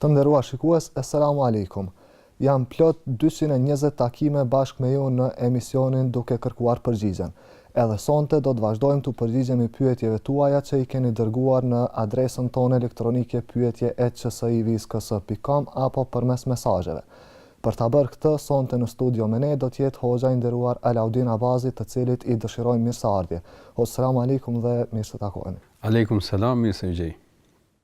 Të nderuar shikues, Esselamu Alejkum! Janë plot dyqind e njëzet takime bashkë me ju në emisionin Duke Kërkuar Përgjigjen. Edhe sonte do të vazhdojmë t'u përgjigjemi pyetjeve tuaja që i keni dërguar në adresën tonë elektronike pyetje@csivisks.com apo përmes mesazheve. Për ta bërë këtë, sonte në studio me ne do të jetë hoxha i nderuar Alaudin Abazi të cilit i dëshirojmë mirëseardhje. Hoxhë Selamu Alejkum dhe mirë se takohemi. Alejkum Selam, mirë se ju gjej.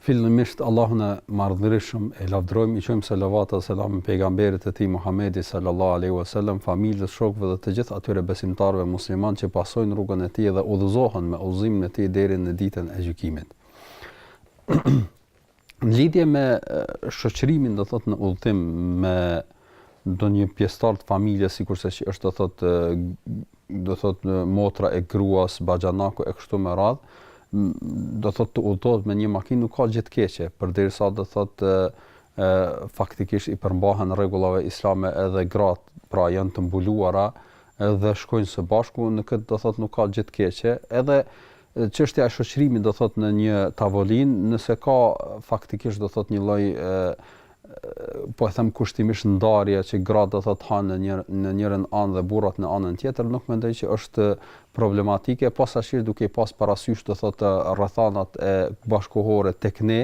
Fillimisht Allahun e Madhërishëm e lavdërojmë, i çojmë selavat e selame Pejgamberit të Tij Muhamedi sallallahu alejhi ue selem, familjes, shokëve dhe të gjithë atyre besimtarëve muslimanë që pasojnë rrugën e tij dhe udhëzohen me udhëzimin e tij deri në Ditën e Gjykimit. Në lidhje me shoqërimin, do thotë në udhëtim me ndonjë pjesëtar të familjes, sikurse që është do thotë do thot motra e gruas, baxhanaku e kështu me radh, do thot të udhëtohet me një makinë nuk ka gjë të keqe, përderisa do thot e, faktikisht i përmbahen rregullave islame edhe gratë, pra janë të mbuluara edhe shkojnë së bashku, në këtë do thot nuk ka gjë të keqe, edhe çështja e shoqërimit do thot në një tavolinë, nëse ka faktikisht do thot një lloj po e them kushtimisht ndarje që gratë do thotë hanë në një në njërën anë dhe burrat në anën tjetër, nuk mendoj që është problematike, posaçërisht duke pas parasysh do thotë rrethanat bashkëkohore tek ne,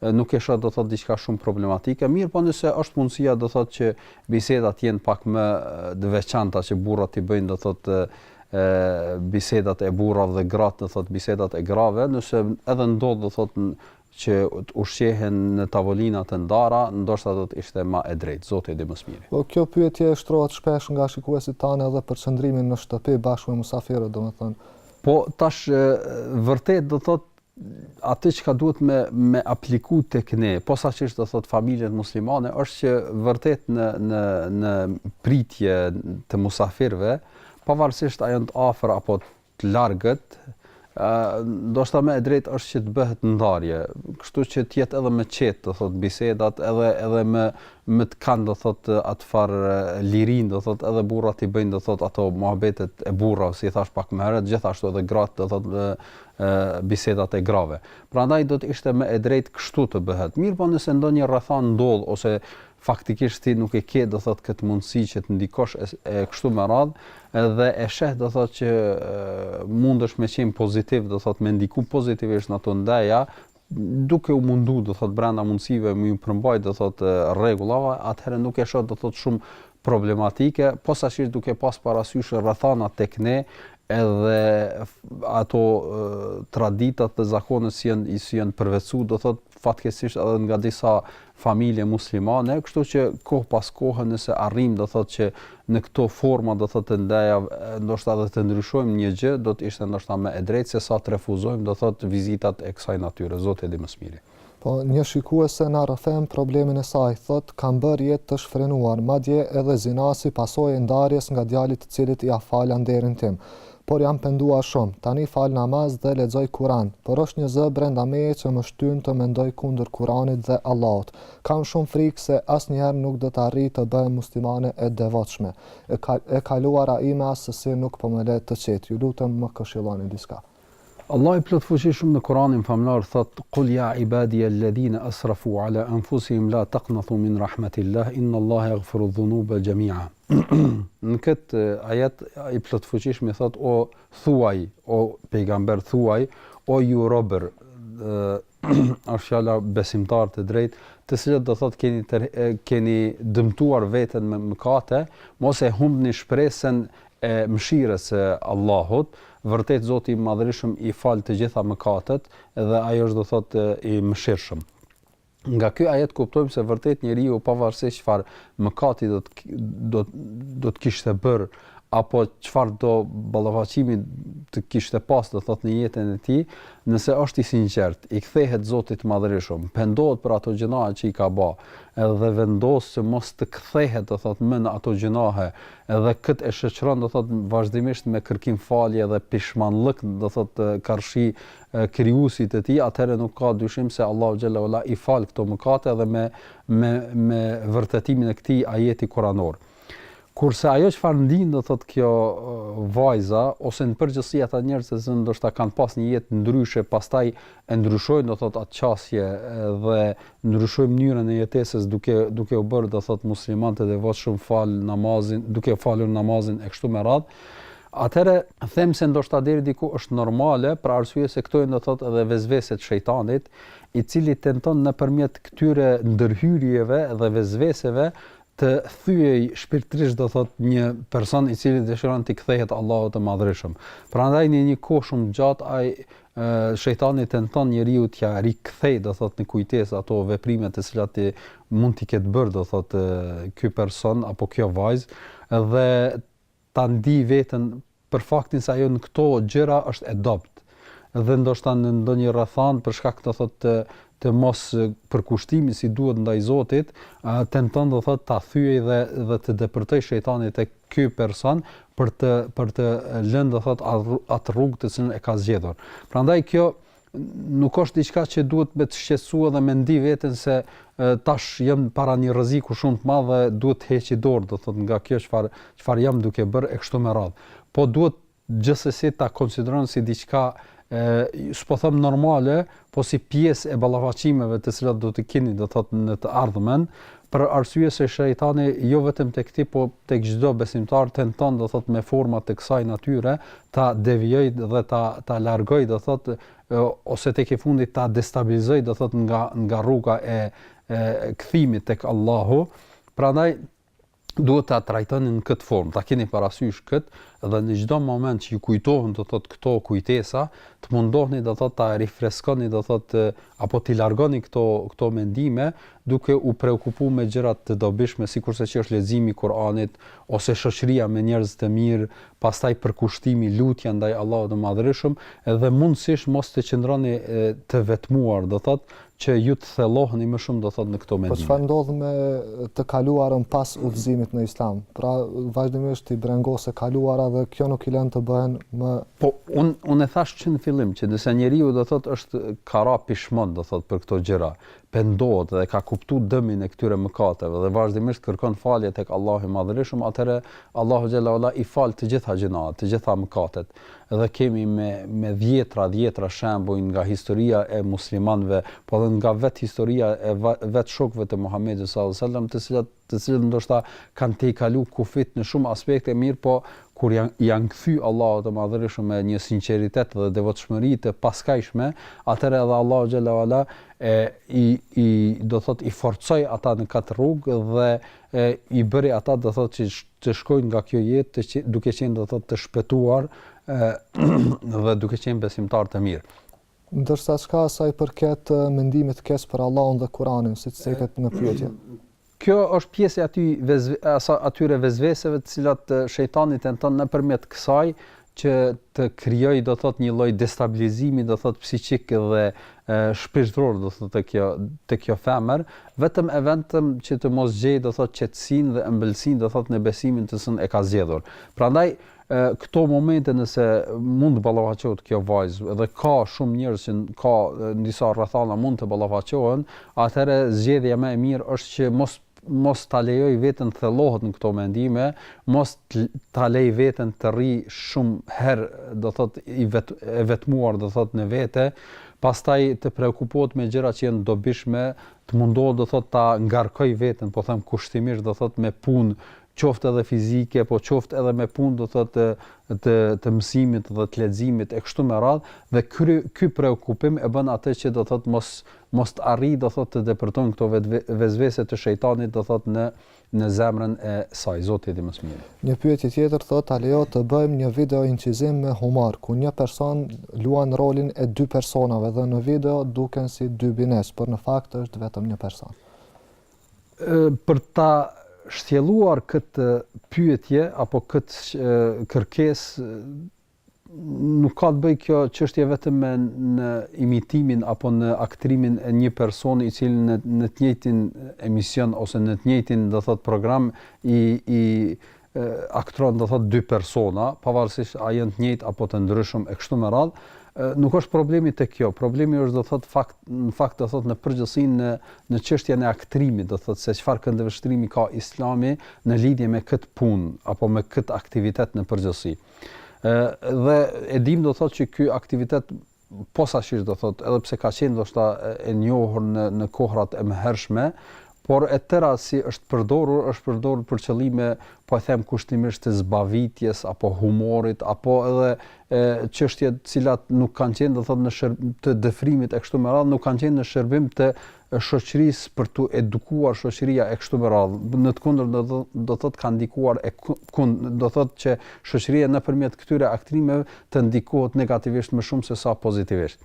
nuk e shoh do thotë diçka shumë problematike, mirëpo nëse është mundësia do thotë që bisedat të jenë pak më të veçanta që burrat t'i bëjnë do thotë bisedat e burrave dhe gratë do thotë bisedat e grave, nëse edhe ndodh do thotë që të ushqehen në tavolina të ndara, ndoshta do të ishte ma e drejtë, Zoti e di më së miri. Po kjo pyetje shtrohet shpesh nga shikuesit tanë edhe për qëndrimin në shtëpi bashkë me musafirët, domethënë. Po tash vërtet do të thotë atë çka duhet me me apliku tek ne, posaçërisht do thotë familjet muslimane është që vërtet në në në pritje të musafirëve, pavarësisht a janë të afër apo të largët, ndoshta më e drejtë është që të bëhet ndarje, kështu që të jetë edhe më qetë, do thotë bisedat edhe edhe më më të kanë do thotë atë far lirin, do thotë edhe burrat t'i bëjnë do thotë ato muhabetet e burrave, si thash pak më herët, gjithashtu edhe gratë do thotë bisedat e grave. Prandaj do të ishte më e drejtë kështu të bëhet. Mirpo nëse ndonjë rrethan ndodh ose faktikisht ti nuk e ke do thot kët mundësi që të ndikosh e kështu me radhë dhe e sheh do thot që mundesh me qenë pozitiv do thot me ndiku pozitivisht në ato ndeja duke u mundu do thot brenda mundësive me ju përmbajt do thot rregullave atëherë nuk e shoh do thot shumë problematike posaçërisht duke pas parasysh rrethanat tek ne edhe ato traditat dhe zakonet si janë si janë përvetsu do thot fatkeqësisht edhe nga disa familje muslimane, kështu që kohë pas kohe nëse arrijmë do thotë që në këto forma do thotë të ndejave ndoshta edhe të ndryshojmë një gjë, do të ishte ndoshta më e drejtë se sa të refuzojmë do thotë vizitat e kësaj natyre, Zoti e di më së miri. Po një shikuese na rrëfen problemin e saj, thotë kam bërë jetë të shfrenuar, madje edhe zina si pasojë e ndarjes nga djali të cilit ia fala nderin tim. por jam penduar shumë, tani fal namaz dhe lexoj Kuran, por është një zë brenda meje që më shtyn të mendoj kundër Kuranit dhe Allahut. Kam shumë frikë se asnjëherë nuk do të arrij të bëhem muslimane e devotshme. E e kaluara ime asesi nuk po më le të qetë. Ju lutem më këshilloni diçka. Allahu i Plotfuqishëm në Kuranin Famëlartë thotë, Kul ja ibadiya alladhina asrafu ala anfusihim la taqnatu min rahmatillah innallaha yaghfirudh-dhunuba jami'an. në këtë ajet i plotfuqishëm i thot o thuaj o pejgamber thuaj o ju robër është fjala besimtar të drejt, të cilët do thotë keni tër, keni dëmtuar veten me mëkate, mos e humbni shpresën e mëshirës së Allahut, vërtet Zoti i Madhërishëm i fal të gjitha mëkatet dhe ai është do thotë i mëshirshëm. Nga ky ajet kuptojmë se vërtet njeriu pavarësisht çfarë mëkati do të do do të kishte bër apo çfarëdo ballafaqimi të kishte pas do thot në jetën e tij, nëse është i sinqert, i kthehet Zotit të Madhërishëm, pendohet për ato gjënahe që i ka ba, edhe vendos që mos të kthehet do thot më në ato gjënahe, edhe kët e shoqëron do thot vazhdimisht me kërkim falje dhe pishmanllëk do thot karshi Krijuesit e tij, atëherë nuk ka dyshim se Allahu xhelle ue ala i fal këto mëkate dhe me me me vërtetimin e këtij ajeti kuranor. Kurse ajo çfarë ndin do thotë kjo vajza ose në përgjithësi ata njerëz që ta zëmë ndoshta kanë pas një jetë ndryshe, pastaj e ndryshojnë do thotë atë qasje dhe ndryshojnë mënyrën e jetesës duke duke u bërë do thotë muslimanë të devotshëm fal namazin, duke falur namazin e kështu me radhë. Atëherë them se ndoshta deri diku është normale, për arsye se këto janë do të thotë edhe vesvese të shejtanit, i cili tenton nëpërmjet këtyre ndërhyrjeve dhe vesveseve të thyejë shpirtërisht do të thotë një person i cili dëshiron t'i kthehet Allahut të Madhërishëm. Prandaj në një kohë shumë të gjatë ai shejtani tenton njeriut t'ia rikthejë do thot në kujtesë ato veprime të cilat mund t'i ketë bërë do thot ky person apo kjo vajzë dhe ta ndiejë veten për faktin se ajo në këto gjëra është e dobët dhe ndoshta në ndonjë rrethanë për shkak do thotë të të mos përkushtimit si duhet ndaj Zotit, tenton do thotë ta thyejë dhe dhe të depërtojë shejtani tek ky person për të për të lënë do thotë atë rrugë të cilën e ka zgjedhur. Prandaj kjo Nuk është diçka që duhet me të shqetësu dhe me ndi veten se tash jam para një rreziku shumë të madh dhe duhet të heqi dorë, do thotë nga kjo çfarë çfarë jam duke bërë e kështu me radhë. Po duhet gjithsesi ta konsideroni si diçka e s'po them normale, po si pjesë e ballafaqimeve të cilat do t'i keni, do thotë në të ardhmen, Për arsye se shejtani jo vetëm tek ti po tek çdo besimtar tenton do thotë me forma të kësaj natyre ta devijojë dhe ta ta largojë do thotë ose tek e fundit ta destabilizojë do thotë nga nga rruga e, e kthimit tek Allahu. Prandaj duhet ta trajtoni në këtë formë, ta keni parasysh këtë dhe në çdo moment që ju kujtohen do thot këto kujtesa, të mundohni do thot ta rifreskoni do thot apo t'i largoni këto këto mendime duke u preokupu me gjëra të dobishme sikurse që është leximi i Kur'anit ose shoqëria me njerëz të mirë, pastaj përkushtimi, lutja ndaj Allahut të Madhërishëm edhe mundësisht mos të qëndroni të vetmuar, do thotë që ju të thelloheni më shumë do thotë në këto mendime. Po çfarë ndodh me të kaluarën pas udhëzimit në Islam? Pra vazhdimisht i brengos e kaluara dhe kjo nuk i lën të bëhen më Po un un e thash që në fillim që nëse njeriu do thotë është ka ra pishmon do thotë për këto gjëra, pendohet dhe ka kuptu dëmin e këtyre mëkateve dhe vazhdimisht kërkon falje tek Allahu i Madhërishëm, atëherë Allahu xhel-le ue ala i fal të gjitha gjynahet, të gjitha mëkatet. Dhe kemi me me dhjetra dhjetra shembuj nga historia e muslimanëve, po edhe nga vet historia e vet shokëve të Muhamedit sallallahu alajhi wasallam, të cilat të cilët ndoshta kanë tejkalu kufijtë në shumë aspekte, mirëpo kur i janë janë kthy Allahut të Madhërishëm me një sinqeritet dhe devotshmëri të paskajshme, atëherë edhe Allahu xhel-le ue ala e i i do të thotë i forcoi ata në këtë rrugë dhe e, i bëri ata do të thotë që të shkojnë nga kjo jetë të qenë, duke qenë do të thotë të shpëtuar e, dhe duke qenë besimtarë të mirë. Ndërsa çka sa i përket mendimit të keq për Allahun dhe Kur'anin, siç cekët në pyetje. Kjo është pjesë e aty vesve, asa atyre vesveseve të cilat shejtani tenton nëpërmjet kësaj që të krijojë do thot një lloj destabilizimi do thot psiqik dhe shpirtëror do thot te kjo te kjo femër vetëm e vetëm që të mos gjej do thot qetësinë dhe ëmbëlsinë do thot në besimin të cilën e ka zgjedhur prandaj këto momente nëse mund të ballafaqohet kjo vajzë dhe ka shumë njerëz që ka në disa rrethana mund të ballafaqohen, atëherë zgjedhja më e mirë është që mos mos ta lejoj veten të thellohet në këto mendime, mos ta lej veten të rri shumë herë, do thot i vet, e vetmuar, do thot në vete, pastaj të preokupohet me gjëra që janë të dobishme, të mundohet do thot ta ngarkoj veten, po them kushtimisht do thot me punë, qoftë edhe fizike, po qoftë edhe me punë do thotë të të mësimit dhe të leximit e kështu me radhë dhe ky ky preokupim e bën atë që do thotë mos mos të arrijë do thotë të depërtojnë këto vesvese të shejtanit do thotë në në zemrën e saj Zoti di më së miri. Një pyetje tjetër thotë a lejohet të bëjmë një video incizim me humor ku një person luan rolin e dy personave dhe në video duken si dy bines, por në fakt është vetëm një person. Për ta shtjelluar këtë pyetje apo këtë kërkesë nuk ka të bëjë kjo çështje vetëm me në imitimin apo në aktrimin e një personi i cili në në të njëjtin emision ose në të njëjtin do thot program i i aktron do thot dy persona, pavarësisht a janë të njëjtë apo të ndryshëm e kështu me radhë, nuk është problemi tek kjo. Problemi është do thot fakt në fakt do thot në përgjithësi në në çështjen e aktrimit, do thot se çfarë këndvështrimi ka Islami në lidhje me këtë punë apo me këtë aktivitet në përgjithësi. Ë dhe e dim do thot që ky aktivitet posaçërisht do thotë, edhe pse ka qenë ndoshta e njohur në në kohërat e mëhershme, por e tëra si është përdorur, është përdorur për qëllime, po e them kushtimisht të zbavitjes apo humorit apo edhe çështje të cilat nuk kanë qenë do thotë në të dëfrimit e kështu me radhë, nuk kanë qenë në shërbim të e shoqërisë për t'u edukuar shoqëria e kështu me radhë në të kundërt do të do thotë ka ndikuar e kund do thotë që shoqëria nëpërmjet këtyre aktrimeve të ndikohet negativisht më shumë se sa pozitivisht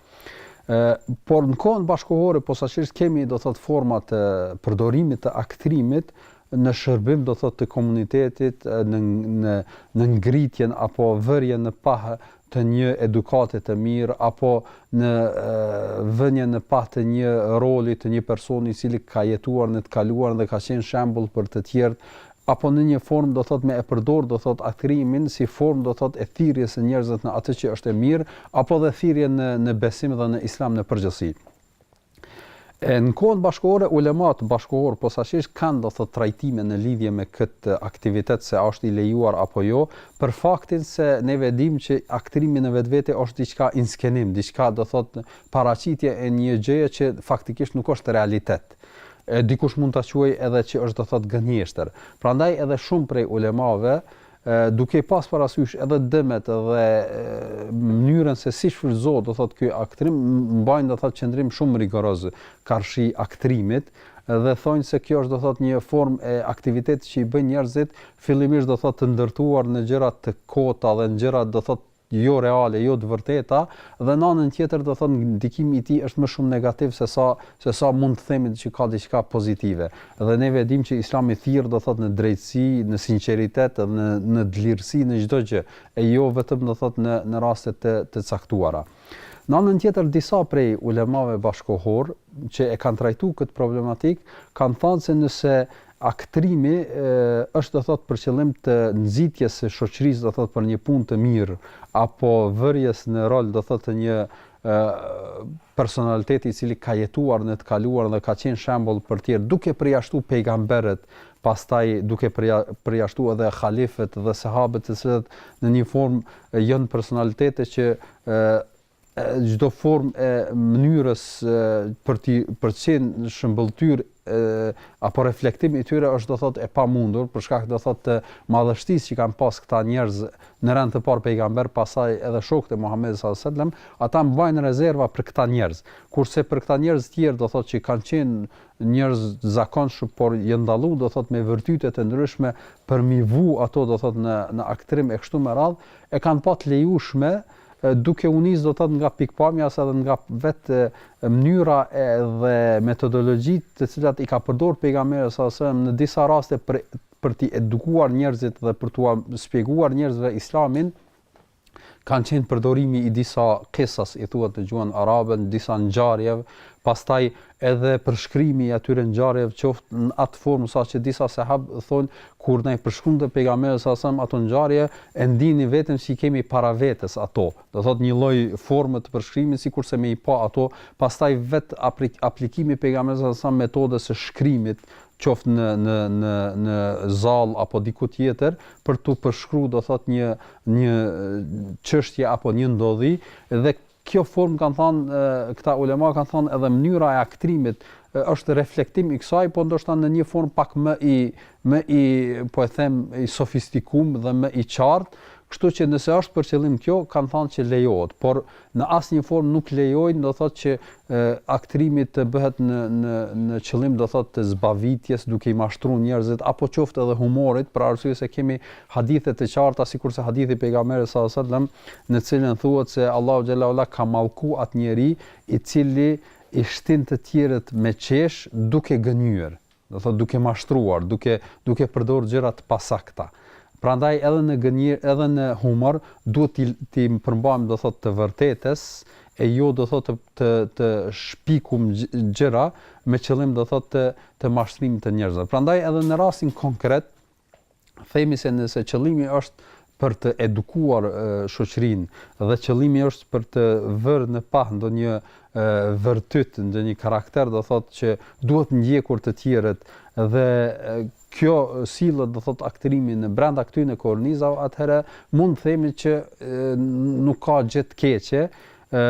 ë por në kohën bashkëkohore posaçërisht kemi do thotë forma të përdorimit të aktrimit në shërbim do thotë të komunitetit në në në ngritjen apo vërjen në pah të një edukate të mirë apo në vënien në pah të një roli të një personi i cili ka jetuar në të kaluar dhe ka qenë shembull për të tjerë apo në një formë do thotë me e përdor do thotë aktrimin si formë do thotë e thirrjes së njerëzve në atë që është e mirë apo dhe thirrje në në besim dhe në islam në përgjithësi. E në kohën bashkëkohore ulemat bashkëkohor posaçërisht kanë do thotë trajtime në lidhje me këtë aktivitet se a është i lejuar apo jo, për faktin se ne e dimë që aktrimi në vetvete është diçka inskenim, diçka do thotë paraqitje e një gjëje që faktikisht nuk është realitet e dikush mund ta quajë edhe që është do thotë gënjeshtër. Prandaj edhe shumë prej ulemave Duke i pas parasysh edhe dëmet edhe mënyrën se si shfrytëzohet, do thotë ky aktrim, mbajnë do thotë qëndrim shumë rigoroz karshi aktrimit dhe thonë se kjo është do thotë një formë e aktivitetit që i bëjnë njerëzit, fillimisht do thotë të ndërtuar në gjëra të kota dhe në gjëra do thotë jo reale, jo të vërteta, dhe në anën tjetër do thotë ndikimi i tij është më shumë negativ se sa se sa mund të themi që ka diçka pozitive. Dhe ne e dimë që Islami thirr do thotë në drejtësi, në sinqeritet dhe në në dlirësi në çdo gjë, e jo vetëm do thotë në në raste të të caktuara. Në anën tjetër disa prej ulemave bashkëkohorë që e kanë trajtuar këtë problematikë kanë thënë se nëse Aktrimi është do thotë për qëllim të nxitjes së shoqërisë do thotë për një punë të mirë apo vërjes në rol do thotë të një personaliteti i cili ka jetuar në të kaluar dhe ka qenë shembull për të tjerë, duke përjashtuar pejgamberët, pastaj duke përjashtu edhe halifët dhe sahabët të cilët në një formë janë personalitete që çdo formë e mënyrës për të për të qenë shëmbëlltyr apo reflektim i tyre është do thot e pamundur për shkak do thot të madhështisë që kanë pas këta njerëz në rend të parë pejgamber pastaj edhe shokët e Muhamedit sallallahu alajhi wasallam ata mbajnë rezerva për këta njerëz kurse për këta njerëz të tjerë do thot që kanë qenë njerëz zakonshëm por janë dallu do thot me virtyte të ndryshme për m'i vu ato do thot në në aktrim e kështu me radh e kanë pa të lejushme Duke u nisë do thotë nga pikëpamja se edhe nga vetë mënyra edhe metodologjitë të cilat i ka përdorur pejgamberi sallallahu alajhi wasallam në disa raste për për t'i edukuar njerëzit dhe për t'u shpjeguar njerëzve islamin kanë qenë përdorimi i disa kisas i thuhet në gjuhën arabe disa ngjarjeve pastaj Edhe përshkrimi i atyre ngjarjeve qoftë në atë formë sa që disa sehabë thonë kur na i përshkruante Pejgamberi sa selam ato ngjarje e ndinim veten që i kemi para vetes ato, do thotë një lloj forme të përshkrimit sikurse me i pa ato, pastaj vet aplikimi i Pejgamberit sa selam metodës së shkrimit qoftë në në në në zall apo diku tjetër për t'u përshkru do thotë një një çështje apo një ndodhi dhe Kjo formë kanë thënë këta ulema kanë thënë edhe mënyra e aktrimit është reflektim i kësaj, po ndoshta në një formë pak më i më i po e them i sofistikuar dhe më i qartë, kështu që nëse është për qëllim kjo kanë thënë që lejohet, por në asnjë formë nuk lejojnë, do thotë që e, aktrimi të bëhet në në në qëllim do thotë të zbavitjes duke i mashtruar njerëzit apo qoftë edhe humorit për arsye se kemi hadithe të qarta sikurse hadithi i Pejgamberit sallallahu alajhi wasallam në të cilin thuhet se Allahu xhalla ka mallku atë njeri i cili i shtin të tjerët me qesh duke gënjyer, do thotë duke mashtruar, duke duke përdorur gjëra të pasakta. Prandaj edhe në gënjir, edhe në humor duhet t'i t'i përmbahemi do thotë të vërtetës e jo do thotë të të shpikum gjëra me qëllim do thotë të të mashtrimit të njerëzve. Prandaj edhe në rastin konkret themi se nëse qëllimi është për të edukuar shoqërinë dhe qëllimi është për të vërë në pah ndonjë virtyt, ndonjë karakter, do thotë që duhet ndjekur të tjerët dhe kjo sillet do thot aktrimi në brenda këtyne kornizave atëherë mund të themi që nuk ka gjë të keqe ë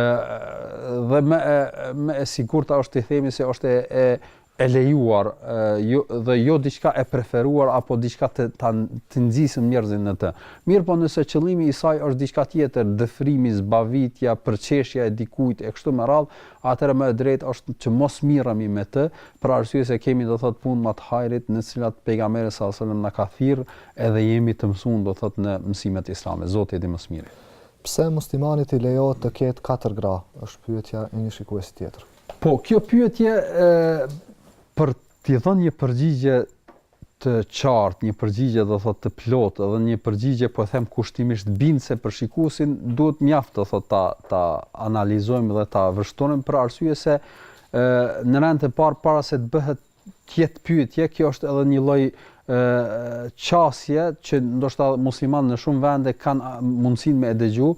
dhe më më e sigurt është të themi se është e e lejuar jo, dhe jo diçka e preferuar apo diçka të të të nxisim njerëzinë në të. Mirpo nëse qëllimi i saj është diçka tjetër, dëfrimi, zbavitja, përqeshja e dikujt e kështu me radhë, atëherë më e drejtë është që mos mirremi me të, për arsye se kemi do thot punë më të hajrit në të cilat pejgamberi sallallahu alajhi wasallam na ka thirr edhe jemi të mësuar do thot në mësimet islame. Zoti e di më së miri. Pse muslimanit i lejohet të ketë katër gra? Është pyetja e një shikuesi tjetër. Po, kjo pyetje e, për t'i dhënë një përgjigje të qartë, një përgjigje do thotë të plotë, edhe një përgjigje po e them kushtimisht bindse për shikuesin, duhet mjaft do thotë ta ta analizojmë dhe ta vështrojmë për arsye se ë në rend të parë para se të bëhet të jetë pyetje, kjo është edhe një lloj qasje që ndoshta muslimanët në shumë vende kanë mundësinë me e dëgju,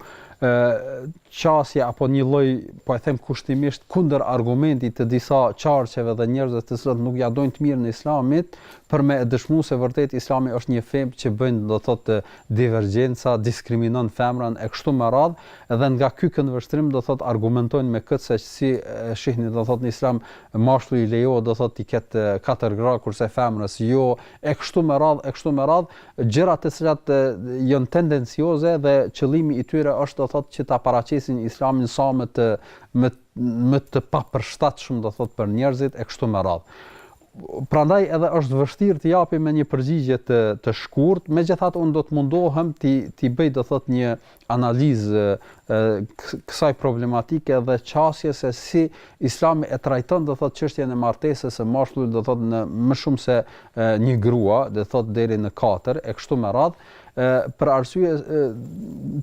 qasje apo një lloj, po e them kushtimisht, kundërargumentit të disa qarqeve dhe njerëzve të cilët nuk ia dojnë të mirën islamit, për me e dëshmu se vërtet islami është një fe që bën do thotë divergjenca, diskriminon femrën e kështu me radhë, dhe nga ky këndvështrim do thot argumentojnë me këtë se si shihni do thot në islam mashkulli i lejohet do thotë t'i ketë katër gra kurse femrës jo e kështu me radhë e kështu me radhë gjëra të cilat janë tendencioze dhe qëllimi i tyre është do thotë që ta paraqesin islamin sa më të më më të papërshtatshëm do thotë për njerëzit e kështu me radhë prandaj edhe është vështirë të japim me një përgjigje të të shkurt megjithatë unë do të mundohem t'i t'i bëj do thotë një analizë e kësaj problematike dhe qasje se si Islami e trajton do thotë çështjen e martesës së mashkullit do thotë me më shumë se një grua, do thotë deri në katër e kështu me radhë, për arsye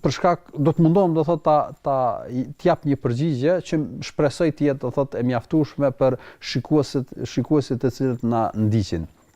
për shkak do të mundohem do thotë ta ta të jap një përgjigje që shpresoj të jetë do thotë e mjaftueshme për shikuesit shikuesit të cilët na ndjekin.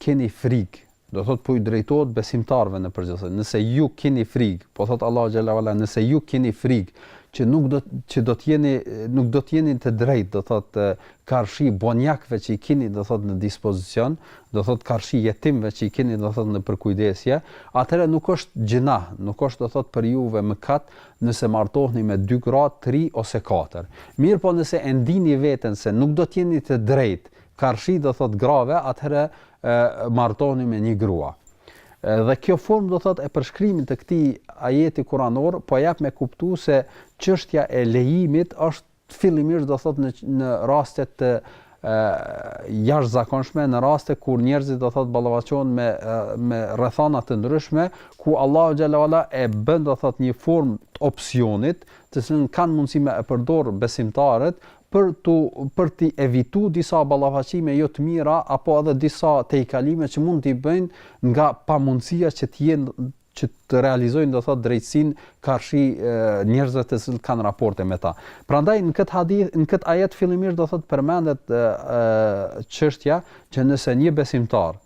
keni frigë, do thotë po i drejtohet besimtarëve në përgjithësi, nëse ju keni frigë, po thotë Allahu xhelle ue ala, nëse ju keni frigë që nuk do që do të jeni nuk do të jeni të drejtë, do thotë karshi bonjakëve që i keni do thotë në dispozicion, do thotë karshi jetimëve që i keni do thotë në përkujdesje, atëherë nuk është gjynah, nuk është do thotë për juve mëkat nëse martohni me dy gra, tri ose katër. Mirëpo nëse e ndini veten se nuk do të jeni të drejtë karshi do thot grave, atëherë martoni me një grua. Dhe kjo formë do thot e përshkrimit të këtij ajeti kuranor po jep me kuptu se çështja e lejimit është fillimisht do thot në në raste të jashtëzakonshme në raste kur njerëzit do thot ballafaqohen me me rrethana të ndryshme ku Allahu xhelle ue ala e bën do thot një formë të opsionit të cilën kanë mundësi me e përdor besimtarët për tu për t'i evitu disa ballafaqime jo të mira apo edhe disa tejkalime që mund t'i bëjnë nga pamundësia që të jenë që të realizojnë do thot drejtësinë karshi njerëzve të cilët kanë raporte me ta. Prandaj në këtë hadith, në këtë ajet fillimisht do thot përmendet çështja që nëse një besimtar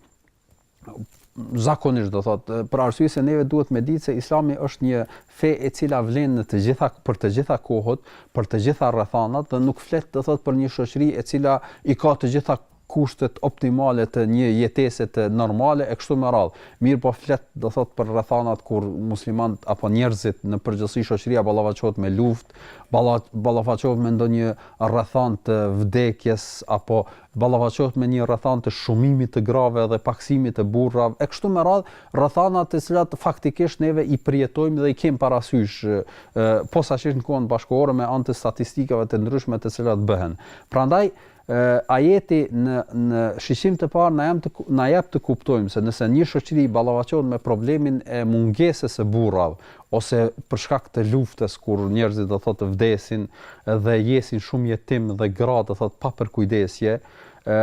zakonisht do thot për arsye se neve duhet me ditë se Islami është një fe e cila vlen në të gjitha për të gjitha kohët, për të gjitha rrethanat dhe nuk flet do thot për një shoqëri e cila i ka të gjitha kushtet optimale të një jetese të normale e kështu me radhë. Mirëpo flet do thot për rrethanat kur muslimanët apo njerëzit në përgjithësi shoqëria ballafaqohet me luftë, ballafaqohet me ndonjë rrethanë të vdekjes apo ballafaqohet me një rrethanë të shumimit të grave dhe pakësimit të burrave e kështu me radhë, rrethana të cilat faktikisht neve i përjetojmë dhe i kemë parasysh posaçërisht në kohën bashkëkohore me anë të statistikave të ndryshme të cilat bëhen. Prandaj, ajeti në në shikim të parë na jam të na jep të kuptojmë se nëse një shoqëri ballafaqohet me problemin e mungesës së burrave, ose për shkak të luftës kur njerëzit do thotë vdesin dhe jesin shumë jetim dhe gra do thotë pa përkujdesje ë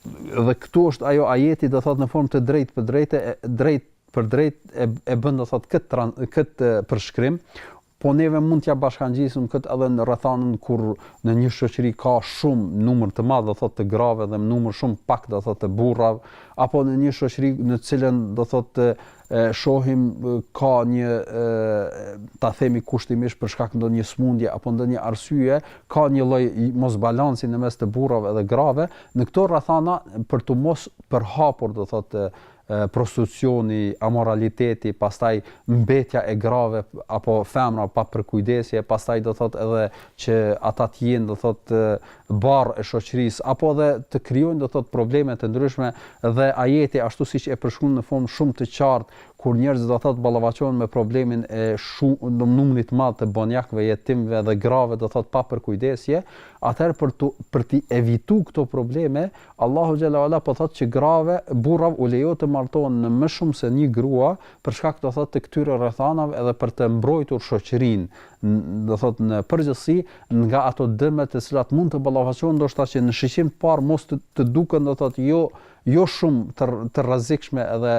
dhe këtu është ajo ajeti do thotë në formë të drejtpërdrejtë drejtpërdrejt e, e bën do thotë kët kët përshkrim po neve mund t'ja bashkangjisim këtë edhe në rrethanën kur në një shoqëri ka shumë numër të madh do thotë të grave dhe numër shumë pak do thotë të burrav apo në një shoqëri në të cilën do thotë shohim ka një ta themi kushtimisht për shkak ndonjë sëmundje apo ndonjë arsye ka një lloj mosbalanci në mes të burrave dhe grave në këto rrethana për t'u mos përhapur do thotë prostitucioni, amoraliteti, pastaj mbetja e grave apo femra pa përkujdesje, pastaj do thot edhe që ata të jenë do thot barrë e shoqërisë, apo dhe të krijojnë do të thotë probleme të ndryshme dhe ajeti ashtu siç e përshkruan në formë shumë të qartë kur njerëzit do të thotë ballafaqohen me problemin e shumë do numrit të madh të bonjakëve, jetimëve dhe grave do të thotë pa përkujdesje, atëherë për të për t'i evituar këto probleme, Allahu xhele ve ala po thotë që grave, burrav u lejohet të martohen në më shumë se një grua për shkak do thotë të këtyre rrethanave edhe për të mbrojtur shoqërinë, do thotë në përgjithësi nga ato dëme të cilat mund të ballafaqohen ndoshta që në shikim të parë mos të, të duken do thotë jo jo shumë të, të rrezikshme dhe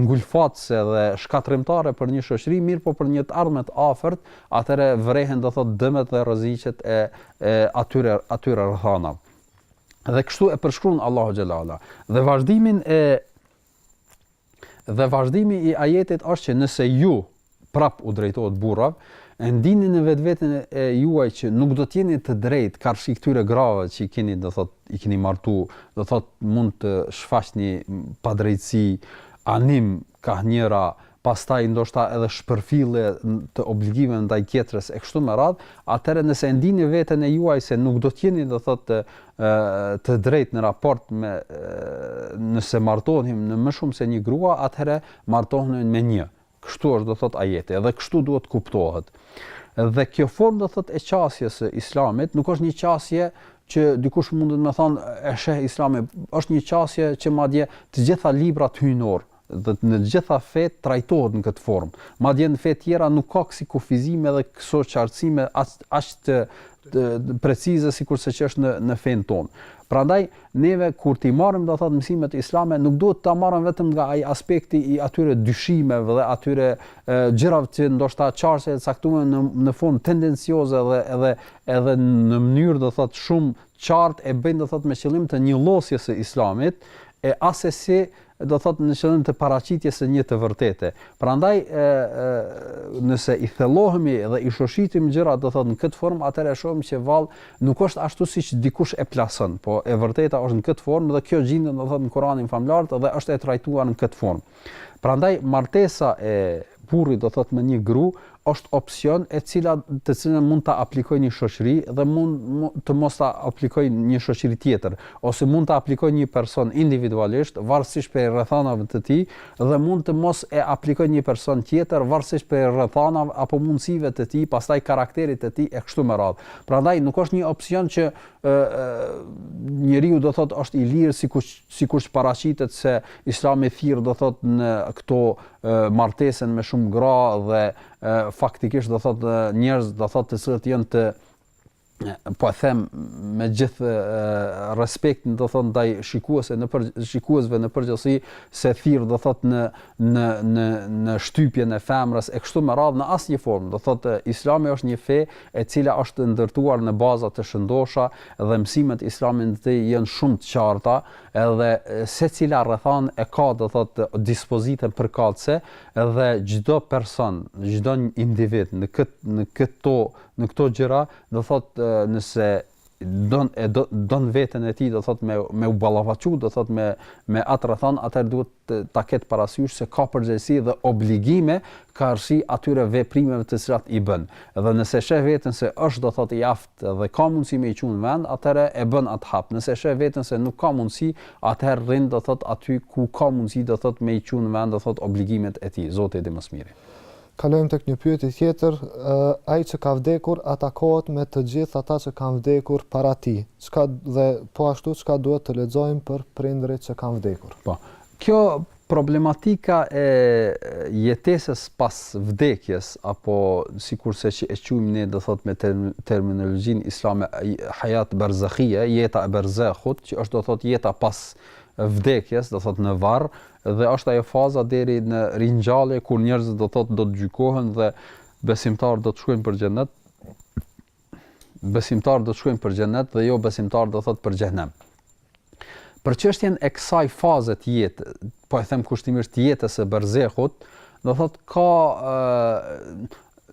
ngulfatëse dhe shkatërrimtare për një shoqëri, mirëpo për një të ardhme të afërt, atëhere vrehen do thotë dëmet dhe rreziqet e, e atyre atyre rrethana. Dhe kështu e përshkruan Allahu xhele ala. Dhe vazhdimin e Dhe vazhdimi i ajetit është që nëse ju prap u drejtohet burrav, e ndini në vetveten e juaj që nuk do të jeni të drejtë karshi këtyre grave që i keni, do thot, i keni martu, do thot mund të shfaqni padrejtësi, anim kah njëra, pastaj ndoshta edhe shpërfillje të obligimeve ndaj tjetrës e kështu me radh, atëherë nëse e ndini veten e juaj se nuk do të jeni, do thot, të drejtë në raport me nëse martoheni me më shumë se një grua, atëherë martohuni me një. Kështu është do thot ajeti, edhe kështu duhet të kuptohet. Dhe kjo formë do thot e qasjes së Islamit nuk është një qasje që dikush mundet me thanë e sheh Islami, është një qasje që madje të gjitha librat hyjnor Dhe në të gjitha fetë trajtohet në këtë formë. Madje në fetë tjera nuk ka kësi kufizime dhe këso qartësime aq, aq të, të, të precize sikurse që është në, në fenë tonë. Prandaj, neve kur t'i marrim do thotë mësimet islame, nuk duhet ta marrim vetëm nga ai aspekti i atyre dyshimeve dhe atyre gjërave që ndoshta qarqe të caktuara në në formë tendencioze dhe edhe edhe në mënyrë do thotë shumë qartë e bëjnë do thotë me qëllim të njollosjes së islamit e asesi do të thotë në qëllim të paraqitjes së një të vërtete. Prandaj ë nëse i thellohemi dhe i shoshitim gjërat, do thotë në këtë formë, atëherë shohim që vallë nuk është ashtu siç dikush e plason, po e vërteta është në këtë formë dhe kjo gjindet do thotë në Kur'anin famëlartë dhe është e trajtuar në këtë formë. Prandaj martesa e burrit do thotë me një gru është opsion e cila të cilën mund ta aplikojë një shoqëri dhe mund të mos ta aplikojë një shoqëri tjetër ose mund ta aplikojë një person individualisht varësisht prej rrethanave të tij dhe mund të mos e aplikojë një person tjetër varësisht prej rrethanave apo mundësive të tij pastaj karakterit të tij e kështu me radhë prandaj nuk është një opsion që ë njeriu do thotë është i lirë sikur sikur paraqitet se islami thirr do thotë në këto martesën me shumë gra dhe faktikisht do thot njerëz do thot të cilët janë të po e them me gjithë respekt do thot ndaj shikuesve në për shikuesve në përgjithësi se thirr do thot në në në në shtypjen e femrës e kështu me radhë në asnjë formë do thot Islami është një fe e cila është ndërtuar në baza të shëndosha dhe mësimet islame të tij janë shumë të qarta Edhe secila rrethanë e ka, do thotë, dispozitën përkatëse dhe çdo person, çdo individ në këtë në këto në këto gjëra, do thotë, nëse don e don veten e tij do thot me me u ballafaqu do thot me me atë rrethanë atëherë duhet ta ketë parasysh se ka përgjegjësi dhe obligime karshi atyre veprimeve të cilat i bën dhe nëse sheh veten se është do thot i aftë dhe ka mundësi me i çu në vend, atëherë e bën atë hap. Nëse e sheh veten se nuk ka mundësi, atëherë rrin do thotë aty ku ka mundësi do thotë me i çu në vend do thotë obligimet e tij. Zoti e di më së miri. Kalojmë tek një pyetje tjetër, ai që ka vdekur a takohet me të gjithë ata që kanë vdekur para tij? Çka dhe po ashtu çka duhet të lexojmë për prindërit që kanë vdekur? Po. Kjo Problematika e jetesës pas vdekjes apo sikurse që e quajmë ne do thotë me terminologjinë islame hajat berzehije, jeta e berzahut, që është do thotë jeta pas vdekjes, do thotë në varr dhe është ajo faza deri në ringjallje kur njerëzit do thotë do të gjykohen dhe besimtarët do të shkojnë për xhenet. besimtarët do të shkojnë për xhenet dhe jobesimtarët do thotë për xhehenem. Për çështjen e kësaj faze të jetës, po e them kushtimisht të jetës së berzehut, do thotë ka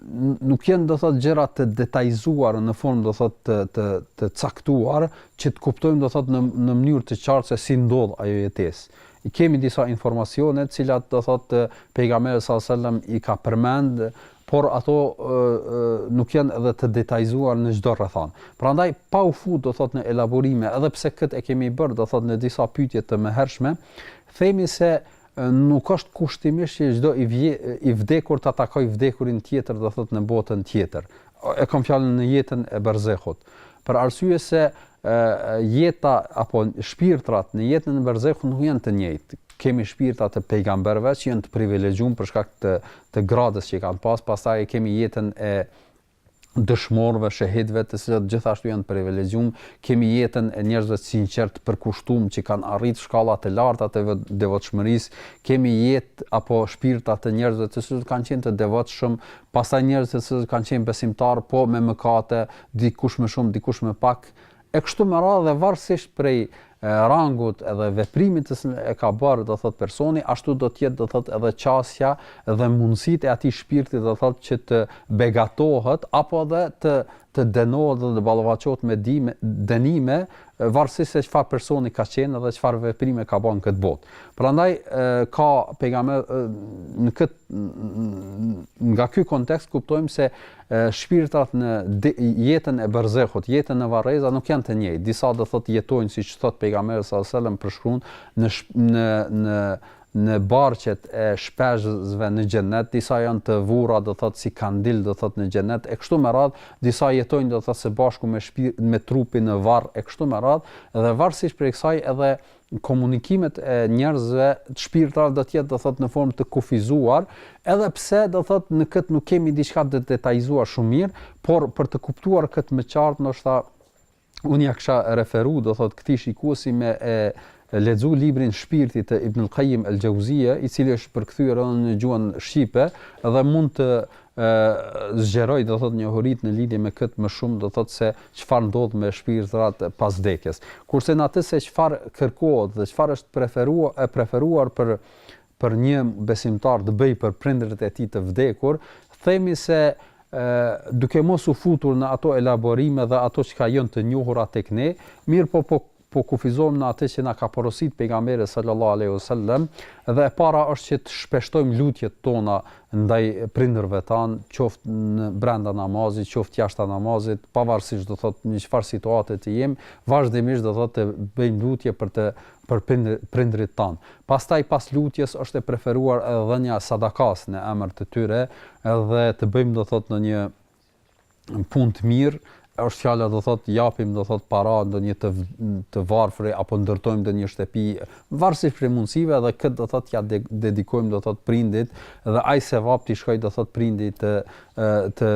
nuk janë do thotë gjëra të detajizuara në formë do thotë të të të caktuar që të kuptojmë do thotë në në mënyrë të qartë se si ndodh ajo jetesë. I kemi disa informacione të cilat do thotë pejgamberi sallallahu alajhi wasallam i ka përmend por ato nuk janë edhe të detajzuar në çdo rrethanë. Prandaj pa u fut do thotë në elaborime, edhe pse këtë e kemi bërë do thotë në disa pyetje të mëhershme, themi se nuk është kushtimisht që çdo i, i vdekur ta takojë të vdekurin tjetër do thotë në botën tjetër. E kam fjalën në jetën e Berzahut. Për arsye se jeta apo shpirtrat në jetën e berzahut nuk janë të njëjtë. Kemi shpirta të pejgamberëve që janë të privilegjum për shkak të të gradës që kanë pas, pastaj kemi jetën e dëshmorëve, shehidëve, të cilët gjithashtu janë të privilegjum, kemi jetën e njerëzve të sinqertë, të përkushtum që kanë arrit shkalla të larta të devotshmërisë, kemi jetë apo shpirta të njerëzve të cilët kanë qenë të devotshëm, pastaj njerëz të cilët kanë qenë besimtarë, po me mëkate, dikush më shumë, dikush më pak, e kështu me radhë dhe varësisht prej rangut edhe veprimit të cilin e ka bërë do thotë personi ashtu do të jetë do thotë edhe qasja dhe mundësitë e atij shpirti do thotë që të begatohet apo edhe të të dënohet dhe të ballafaqohet me dënime varësisht se çfarë personi ka qenë dhe çfarë veprime ka ba në këtë botë. Prandaj ka pejgamber në këtë nga ky kontekst kuptojmë se shpirtrat në jetën e berzahut, jetën në varreza nuk janë të njëjtë. Disa do thotë jetojnë siç thotë pejgamberi sallallahu alejhi ve selem përshkruan në në në në barqet e shpezëve në xhenet, disa janë të varura, do thotë si kandil, do thotë në xhenet e kështu me radhë, disa jetojnë do thotë së bashku me shpirt, me trupin në varr e kështu me radhë, dhe varësisht prej kësaj edhe komunikimet e njerëzve të shpirtrave do të jetë do thotë në formë të kufizuar, edhe pse do thotë në këtë nuk kemi diçka të detajzuar shumë mirë, por për të kuptuar këtë më qartë ndoshta Unë ia kisha referu, do thotë, këtij shikuesi me e lexu librin Shpirti të Ibnul Kajjim el-Xheuzijje, i cili është përkthyer edhe në gjuhën shqipe dhe mund të zgjerojë do thotë njohuritë në lidhje me këtë më shumë do thotë se çfarë ndodh me shpirtrat pas vdekjes. Kurse në atë se çfarë kërkohet dhe çfarë është preferuar e preferuar për për një besimtar të bëjë për prindërit e tij të vdekur, themi se duke mos u futur në ato elaborime dhe ato që ka janë të njohura tek ne, mirëpo po po kufizohem në atë që na ka porosit pejgamberi sallallahu alejhi ve selem dhe e para është që të shpeshtojmë lutjet tona ndaj prindërve tanë, qoftë në brenda namazit, qoftë jashtë namazit, pavarësisht do thotë në çfarë situate të jemi, vazhdimisht do thotë të bëjmë lutje për të për prindërit tanë. Pastaj pas lutjes është e preferuar edhe dhënia e sadakasë në emër të tyre dhe të bëjmë do thotë ndonjë punë të mirë, është fjala do thotë japim do thotë para ndonjë të të varfëri apo ndërtojmë ndonjë shtëpi, varësisht prej mundësive dhe këtë do thotë ja dedikojmë do thotë prindit dhe ai sevap t'i shkojë do thotë prindit të të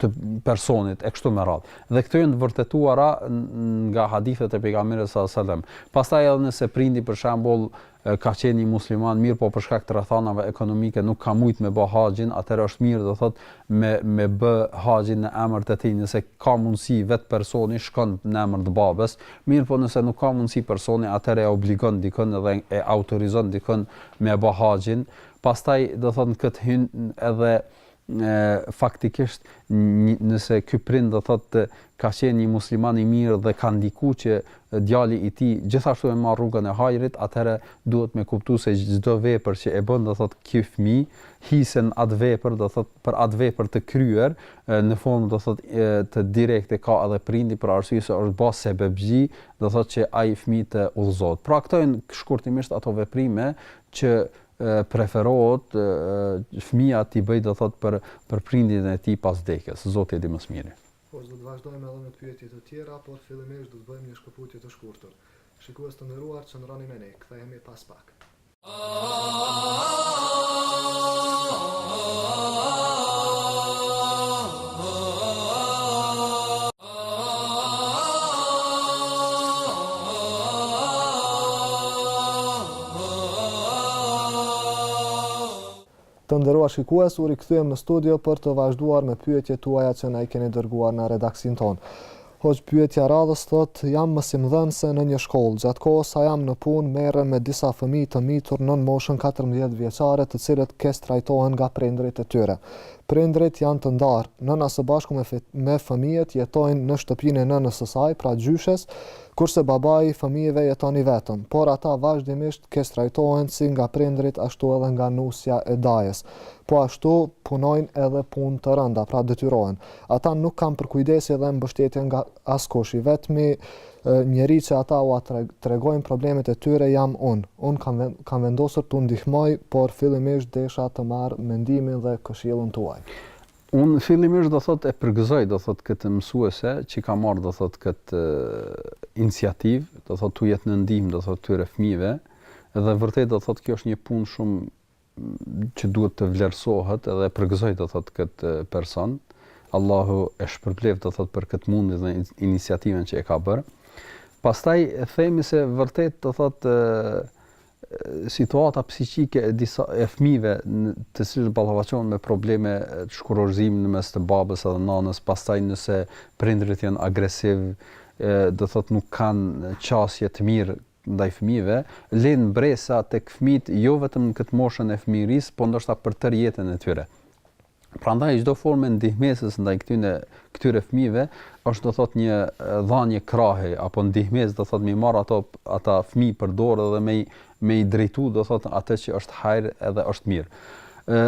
të personit e kështu me radhë. Dhe këto janë të vërtetuara nga hadithet e pejgamberit sallallahu alajhi wasallam. Pastaj edhe nëse prindi për shembull ka qenë një musliman mirëpo për shkak të rrethanave ekonomike nuk ka mujt me bë haxhin, atëherë është mirë do thot me me bë haxhin në emër të tij, nëse ka mundësi vet personi shkon në emër të babës, mirëpo nëse nuk ka mundësi personi atëherë e obligon dikon dhe e autorizon dikon me bë haxhin, Pastaj do të thotë në këtë hyn edhe faktikisht nëse ky prind do thotë ka qenë një musliman i mirë dhe ka ndikuar që djali i tij gjithashtu e marr rrugën e hajrit, atëherë duhet me kuptu se çdo vepër që e bën do thotë ky fëmijë, hise n'atë vepër do thotë për atë vepër të kryer në formë do thotë të direkte ka edhe prindi për arsye se është bë sebebxhi, do thotë që ai fëmijë të udhëzohet. Pra këto janë shkurtimisht ato veprime që preferohet fëmija t'i bëjë do thot për për prindin e tij pas vdekjes. Zoti e di më së miri. Po, do të vazhdojmë edhe me pyetje të tjera, por fillimisht do të bëjmë një shkëputje të shkurtër. Shikues të nderuar, qëndroni me ne, kthehemi pas pak. Të nderuar shikues, u rikthyem në studio për të vazhduar me pyetjet tuaja që na i keni dërguar në redaksinë tonë. Hoxhë, pyetja e radhës thotë, jam mësimdhënëse në një shkollë. Gjatë kohës sa jam në punë, merrem me disa fëmijë të mitur nën moshën katërmbëdhjetëvjeçare, të cilët keqtrajtohen nga prindërit e tyre. Prindërit janë të ndarë. Nëna së bashku me fëmijët jetojnë në shtëpinë e nënës së saj, pra gjyshes, kurse babai i fëmijëve jeton i vetëm. Por ata vazhdimisht keqtrajtohen si nga prindërit ashtu edhe nga nusja e dajës. Po ashtu punojnë edhe punë të rënda, pra detyrohen. Ata nuk kanë përkujdesje dhe mbështetje nga askush. I vetmi njeri që ata ua tregojnë problemet e tyre jam unë. Unë kam vendosur t'u ndihmoj, por fillimisht desha të marr mendimin dhe këshillën tuaj. Unë fillimisht do thotë e përgëzoj do thotë këtë mësuese që ka marrë do thotë këtë iniciativë, do thotë t'u jetë në ndihmë do thotë këtyre fëmijëve dhe vërtet do thotë kjo është një punë shumë që duhet të vlerësohet edhe e përgëzoj do thot kët person Allahu e shpërbleft do thot për kët mund dhe iniciativën që e ka bër pastaj themi se vërtet do thot situata psiqike e disa e fëmijëve të cilët ballafaqohen me probleme të shkurorëzimit në mes të babës edhe nanës pastaj nëse prindërit janë agresiv do thot nuk kanë qasje të mirë ndaj fëmijëve, lejnë mbresa tek fëmijtë jo vetëm në këtë moshën e fëmijërisë, por ndoshta për tërë jetën e tyre. Prandaj çdo formë e ndihmesës ndaj këtyne këtyre fëmijëve është do thotë një dhënie krahi apo ndihmesë do thotë me marr ato ata fëmijë për dore dhe me me i drejtu do thotë atë që është hajër edhe është mirë. Ë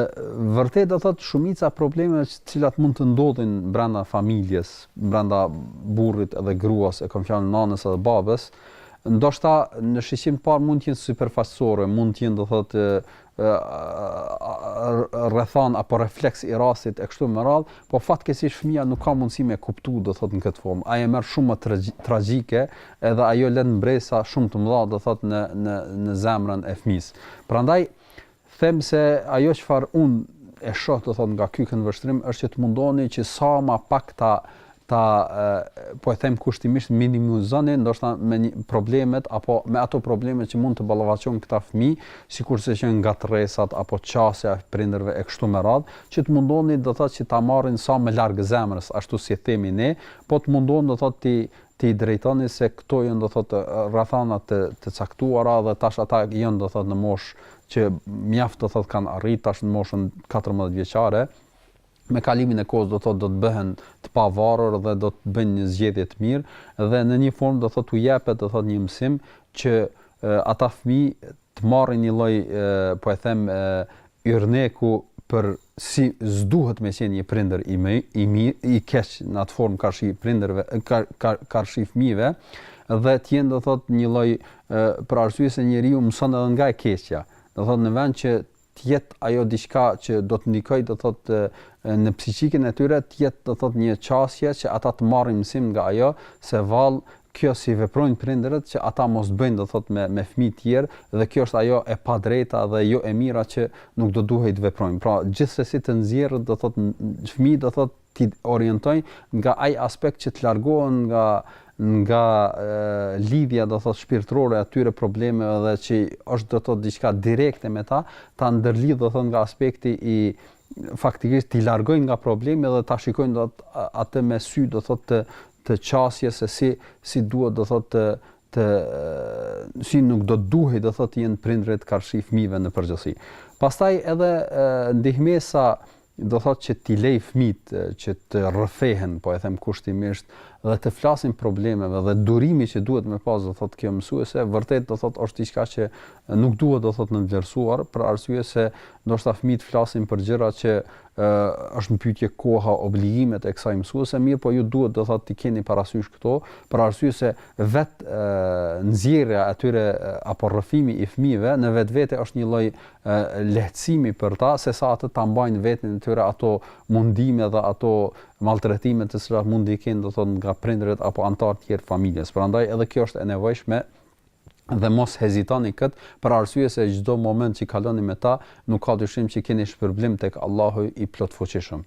vërtet do thotë shumica e problemeve të cilat mund të ndodhin brenda familjes, brenda burrit edhe gruas, e kam fjalën nanës edhe babës, ë Ndoshta në shiqim të parë mund të jenë sipërfaqësore, mund të jenë do thotë rrethanë apo refleks i rastit e kështu me radh, po fatkeqësisht fëmia nuk ka mundësi me kuptu do thotë në këtë formë. Ai e merr shumë më tragjike, edhe ajo lën mbresa shumë të mëdha do thotë në në në zemrën e fëmisë. Prandaj Them se ajo çfarë unë e shoh do thotë nga ky këndvështrim është që të mundoni që sa ma pak ta ta po e them kushtimisht minimizoni ndoshta me një, problemet apo me ato probleme që mund të ballafaqohen këta fëmijë, sikurse që nga tërresat apo qasja e prindërve e kështu me radhë, që të mundoni do thotë që ta marrin sa më larg zemrës, ashtu si themi ne, po të mundon do thotë t'i t'i drejtoni se këto janë do thotë rrethana të të caktuara dhe tash ata janë do thotë në moshë që mjaft do thotë kanë arrit tash në moshën 14 vjeçare me kalimin e kohës do thotë do të bëhen të pavarur dhe do të bëjnë një zgjedhje të mirë dhe në një formë do thotë u jepet do thotë një mësim që ata fëmijë të marrin një lloj po e them yrneku për si s'duhet me qenë një prindër i më i mirë, i keq në atë formë karshi prindërve, kar, kar, karshi fëmijëve dhe të jenë do thotë një lloj për arsye se njeriu mëson edhe nga e keqja. Do thotë në vend që të jetë ajo diçka që do të ndikojë do thotë në psiqikën e tyre të jetë do thotë një qasje që ata të marrin mësim nga ajo se vallë Kjo si veprojnë prindërit që ata mos t'bëjnë do thotë me me fëmijë tjerë dhe kjo është ajo e padrejta dhe jo e mira që nuk do duhej të veprojnë pra gjithsesi të nxjerrët do thotë fëmijë do thotë t'i orientojnë nga ai aspekt që të largohen nga nga lidhja do thotë shpirtërore atyre problemeve dhe që është do thotë diçka direkte me ta ta ndërlidh do thotë nga aspekti i faktikisht t'i largojnë nga problemi dhe ta shikojnë atë me sy do thotë të të qasjes se si si duhet do thotë të të si nuk do të duhej do thotë të jenë prindërit karshi fëmijëve në përgjithësi. Pastaj edhe ndihmesa do thotë që t'i lejë fëmijët që të rrëfehen, po e them kushtimisht, dhe të flasin problemeve dhe durimi që duhet me pas do thotë kjo mësuese, vërtet do thotë është diçka që nuk duhet do thotë nënvlerësuar për arsye se ndoshta fëmijët flasin për gjëra që ë është në pyetje koha, obligimet e kësaj mësuese, mirëpo ju duhet do thotë të keni parasysh këto për arsye se vetë nxjerrja e tyre apo rrëfimi i fëmijëve në vetvete është një lloj lehtësimi për ta sesa ata ta mbajnë veten e tyre ato mundime dhe ato maltretime të cilat mund të kenë do thotë nga prindërit apo anëtarë të tjerë të familjes. Prandaj edhe kjo është e nevojshme dhe mos hezitoni këtë, për arsye se çdo moment që kaloni me ta, nuk ka dyshim që keni shpërblim tek Allahu i Plotfuqishëm.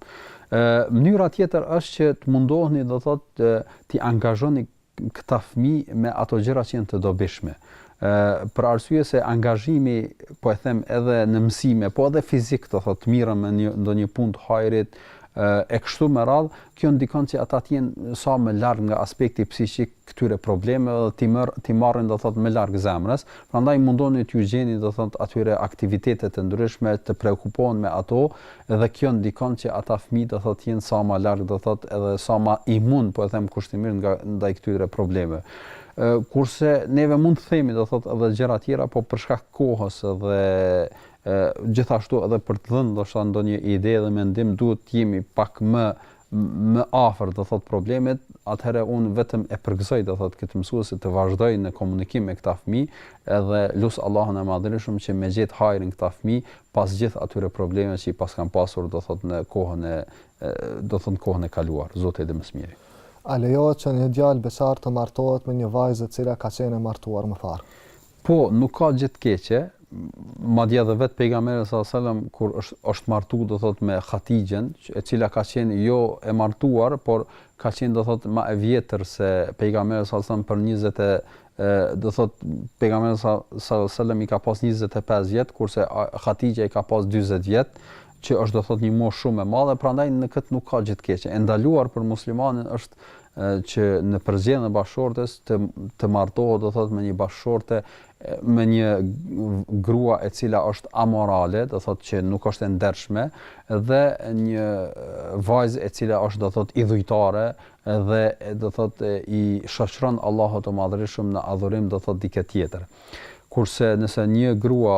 Ë mënyra tjetër është që të mundoheni, do thotë, t'i angazhoni këta fëmijë me ato gjëra që janë të dobishme për arsye se angazhimi po e them edhe në mësime, po edhe fizik, do thotë mirën në një ndonjë punë të hajrit e kështu me radhë, Kjo ndikon që ata të jenë sa më larg nga aspekti psiqik këtyre problemeve dhe t'i marr t'i marrin do thotë më larg zemrës. Prandaj mundoni t'ju gjeni do thotë atyre aktivitete të ndryshme, të preokupohen me ato dhe kjo ndikon që ata fëmijë do thotë jenë sa më larg do thotë edhe sa më imun po e them kushtimisht nga ndaj këtyre problemeve. Kurse neve mund të themi do thotë edhe gjëra tjera, po për shkak kohës dhe Gjithashtu edhe për të dhënë ndoshta ndonjë ide dhe mendim duhet të jemi pak më më afër do thot problemet, atëherë unë vetëm e përgëzoj do thot këtë mësuese të vazhdojë në komunikim me këta fëmijë, edhe lus Allahun e Madhërishëm që me gjet hajrin këta fëmijë pas gjithë atyre problemeve që i paskan pasur do thot në kohën e do thot në kohën e kaluar. Zoti i di më së miri. A lejohet që një djalë beqar të martohet me një vajzë e cila ka qenë e martuar më parë? Po, nuk ka gjë të keqe, madje edhe vetë pejgamberi sallallahu alajhi wasallam kur është është martu do thot me Hatixhen, e cila ka qenë jo e martuar, por ka qenë do thot më e vjetër se pejgamberi sallallahu alajhi wasallam për 20 e do thot pejgamberi sallallahu alajhi wasallam i ka pas 25 vjet, kurse Hatixha i ka pas 40 vjet, që është do thot një moshë shumë e madhe, prandaj në këtë nuk ka gjë të keqe. E ndaluar për muslimanin është që në përzgjedhjen e bashkëshortes të të martohet do thotë me një bashkëshorte me një grua e cila është amorale, do thotë që nuk është e ndershme dhe një vajzë e cila është do thotë idhujtare dhe do thotë i shoqëron Allahut të Madhërishëm në adhurim do thotë dikë tjetër. Kurse nëse një grua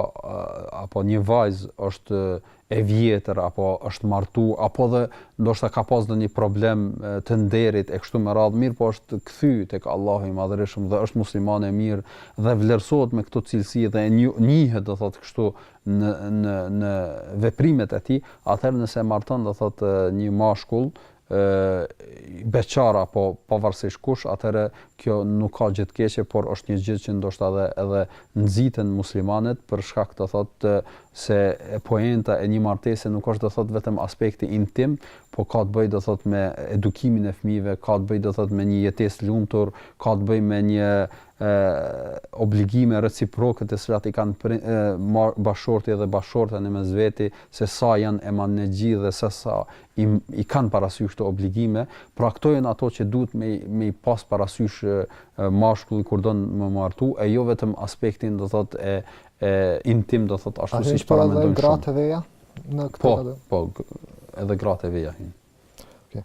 apo një vajzë është e vjetër apo është martu apo dhe ndoshta ka pas ndonjë problem të nderit e kështu me radhë mirëpo është kthy tek Allahu i Madhërishëm dhe është muslimane e mirë dhe vlerësohet me këto cilësi dhe njihet do thotë kështu në në në veprimet e tij atëherë nëse e marton do thotë një mashkull beqar apo pavarësisht kush, atëherë kjo nuk ka gjë të keqe, por është një gjë që ndoshta edhe edhe nxiten muslimanet për shkak do thotë të, se e poenta e një martese nuk është do thotë vetëm aspekti intim, po ka të bëjë do thotë me edukimin e fëmijëve, ka të bëjë do thotë me një jetesë lumtur, ka të bëjë me një e, obligime reciproke të cilat i kanë pre, e, bashorti dhe bashorta në mes veti, se sa janë emanetë dhe se sa i i kanë parasysh këto obligime, pra këto janë ato që duhet me me i pas parasysh mashkulli kur don me u martu, e jo vetëm aspektin do thotë e e intim do thotë ashtu siç paramendojnë shumë. Gratë e veja në këtë po, po, edhe gratë e veja hin. Okay.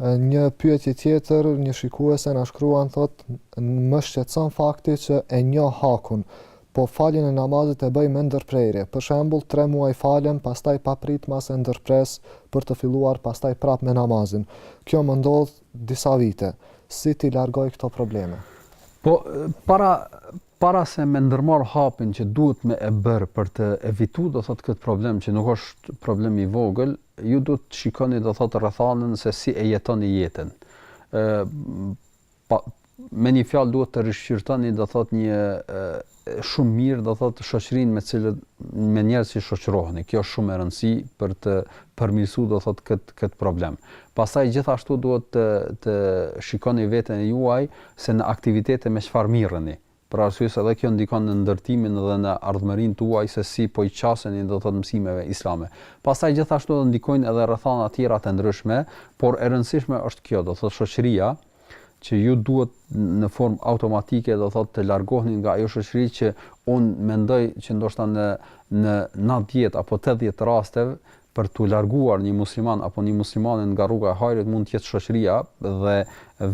Një pyetje tjetër, një shikuese na shkruan thotë më shqetëson fakti që e njoh hakun, Po faljen e namazit e bëj me ndërprerje, për shembull tre muaj falem pastaj papritmas e ndërpres për të filluar pastaj prap me namazin. Kjo më ndodh disa vite. Si t'i largoj këto probleme? Po para para se me ndërmarr hapin që duhet me e bër për të evitu do thot kët problem që nuk osht problem i vogël, ju duhet të shikoni do thot rrethanën se si e jetoni jetën. Ë Po, me një fjalë duhet të rishqyrtoni, do thotë një shumë mirë, do thotë shoqërinë me cilën me njerëz që shoqëroheni. Kjo është shumë me rëndësi për të përmirësuar do thotë kët kët problem. Pastaj gjithashtu duhet të të shikoni veten e juaj se në aktivitete me çfarë mirreni. për arsye se dhe kjo ndikon në ndërtimin dhe në ardhmërinë tuaj se si po i qaseni do thotë mësimeve islame. Pastaj gjithashtu do ndikojnë edhe rrethana tjera të ndryshme, por e rëndësishme është kjo, do thotë shoqëria, që ju duhet në formë automatike do thotë të largoheni nga ajo shoqëri që unë mendoj që ndoshta në në nantëdhjetë apo tetëdhjetë rasteve për t'u larguar një musliman apo një muslimane nga rruga e hajrit mund të jetë shoqëria dhe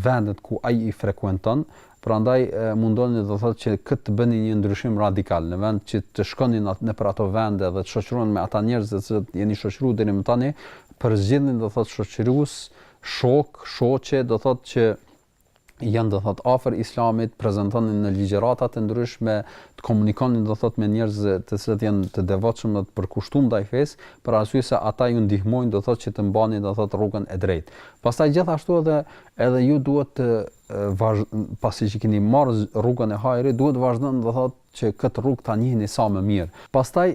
vendet ku ai i frekuenton, prandaj mundohuni do thotë që këtë të bëni një ndryshim radikal, në vend që të shkoni nëpër ato vende dhe të shoqëroheni me ata njerëz të cilët jeni shoqëruar deri më tani, përzgjidhni do thotë shoqërues, shok, shoqe, do thotë që janë do thot afër islamit, prezantoni në ligjërata të ndryshme, të komunikoni do thot me njerëz të cilët janë të devotshëm dhe të përkushtuar ndaj fesë, për arsye se ata ju ndihmojnë do thot që të mbani do thot rrugën e drejtë. Pastaj gjithashtu edhe edhe ju duhet të vazh... pasi që keni marrë rrugën e hajrit, duhet të vazhdoni do thot që këtë rrugë ta njihni sa më mirë. Pastaj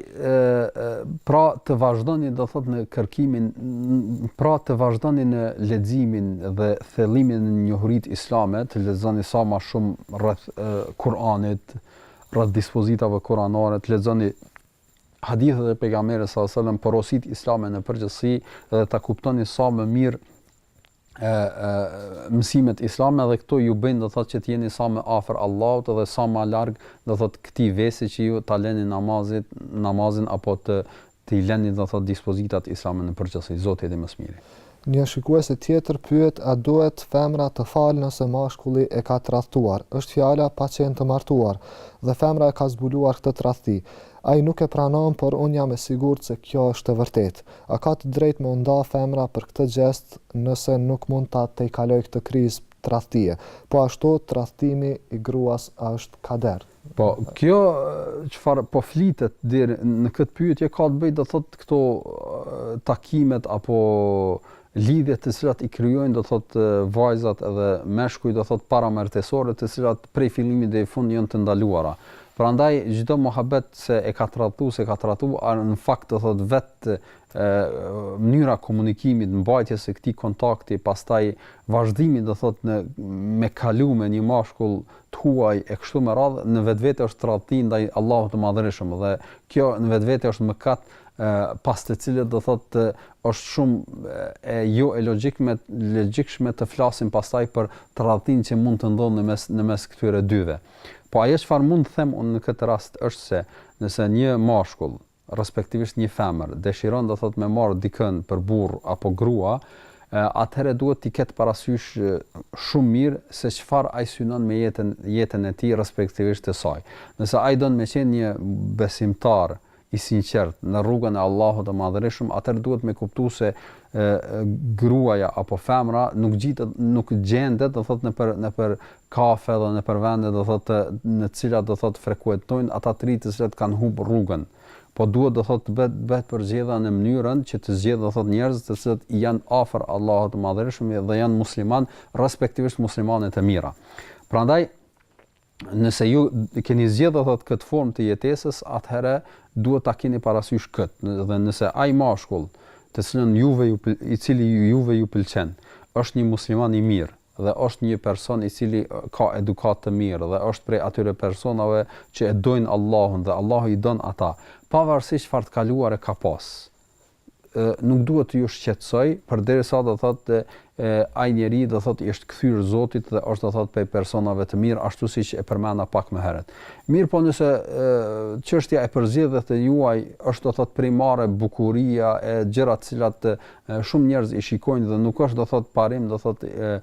pra të vazhdoni do thotë në kërkimin pra të vazhdoni në leximin dhe thellimin në njohuritë islame, të lexoni sa më shumë rreth Kur'anit, rreth dispozitave kuranore, të lexoni hadithet e pejgamberit sallallahu alajhi wasallam, porositë islame në përgjithësi dhe ta kuptoni sa më mirë e, e mësimet islame dhe këto ju bëjnë do thotë që të jeni sa më afër Allahut dhe sa më larg do thotë këtij vesi që ju ta lëni namazit namazin apo t'i lëni do thotë dispozitat islame në përgjithësi Zoti e di më së miri. Një shikuese tjetër pyet a duhet femra të falë nëse mashkulli e ka tradhtuar. Është fjala pa qenë të martuar dhe femra e ka zbuluar këtë tradhti. Ai nuk e pranon por unë jam e sigurt se kjo është e vërtetë. A ka të drejtë me u nda femra për këtë gjest nëse nuk mund ta tejkalojë këtë krizë tradhtie. Po ashtu tradhtimi i gruas është kader. Po kjo çfarë po flitet do thotë në këtë pyetje ka të bëjë do të thotë këto takimet apo Lidhjet të cilat i krijojnë do thotë vajzat edhe meshkujt do thotë paramartesore të cilat prej fillimit deri në fund janë të ndaluara. Prandaj çdo muhabet se e ka tradhtu s'e ka tradhtu në fakt do thotë vetë mënyra e komunikimit, mbajtjes së këtij kontakti, pastaj vazhdimi do thotë në me kalu me një mashkull të huaj e kështu me radhë në vetvete është tradhti ndaj Allahut të Madhërishëm dhe kjo në vetvete është mëkat pas të cilit do thotë Është shumë e jo e logjikme logjikshme të flasim pastaj për tradhtinë që mund të ndodhë në mes në mes këtyre dyve. Po ajo çfarë mund të them unë në këtë rast është se nëse një mashkull, respektivisht një femër, dëshiron do thotë me marrë dikën për burrë apo grua, atëherë duhet ta ketë parasysh shumë mirë se çfarë ai synon me jetën jetën e tij respektivisht të saj. Nëse ai don me qenë një besimtar i sinqertë në rrugën e Allahut të Madhërishëm, atëherë duhet me kuptu se gruaja apo femra nuk gjitet nuk gjendet do thot nëpër nëpër kafe dhe nëpër vende do thot të, në të cilat do thot frekuentojnë ata të rinj të cilët kanë humb rrugën po duhet do thot të bëhet bëhet përzgjedhja në mënyrën që të zgjedh do thot njerëz të cilët janë afër Allahut të Madhërishëm dhe janë musliman, respektivisht muslimane të mira. Prandaj Nëse ju keni zgjedhë do thotë këtë formë të jetesës, atëherë duhet ta keni parasysh këtë, dhe nëse ai mashkull, të cilin juve ju i cili juve ju pëlqen, është një musliman i mirë dhe është një person i cili ka edukatë të mirë dhe është prej atyre personave që e dojnë Allahun dhe Allahu i don ata, pavarësisht çfarë të kaluare ka pas. nuk duhet të ju shqetësoj, përderisa do thotë ai njeri do thotë i është kthyer Zotit dhe është do thotë prej personave të mirë, ashtu siç e përmenda pak më herët. Mirëpo nëse çështja e përzgjedhjes të juaj është do thotë primare bukuria e gjërat të cilat shumë njerëz i shikojnë dhe nuk është do thotë parim do thotë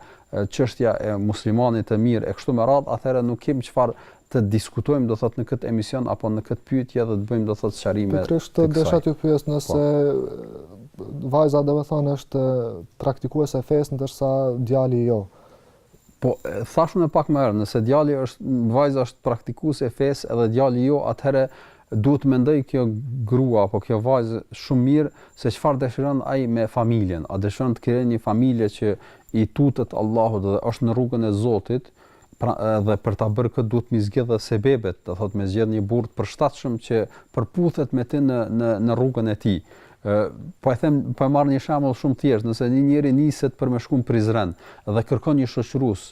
çështja e muslimanit të mirë e kështu me radhë, atëherë nuk kemi çfarë të diskutojmë do thotë në këtë emision apo në këtë pyetje dhe të bëjmë do thotë sqarime. Pikërisht desha t'ju pyes nëse po. vajza do të thonë është praktikuese e fesë ndërsa djali jo. Po thashë më pak më herë, nëse djali është vajza është praktikuese e fesë edhe djali jo, atëherë duhet të mendojë kjo grua apo kjo vajzë shumë mirë se çfarë dëshiron ai me familjen. A dëshiron të krijojë një familje që i tutet Allahut dhe është në rrugën e Zotit, Pra, dhe për ta bërë këtë duhet mi zgjedh dhe sebebet, do thotë me zgjedh një burrë të përshtatshëm që përputhet me të në në në rrugën e tij. Ë po e them, po e marr një shembull shumë thjesht, nëse një njeri niset për me shku në Prizren dhe kërkon një shoqërues,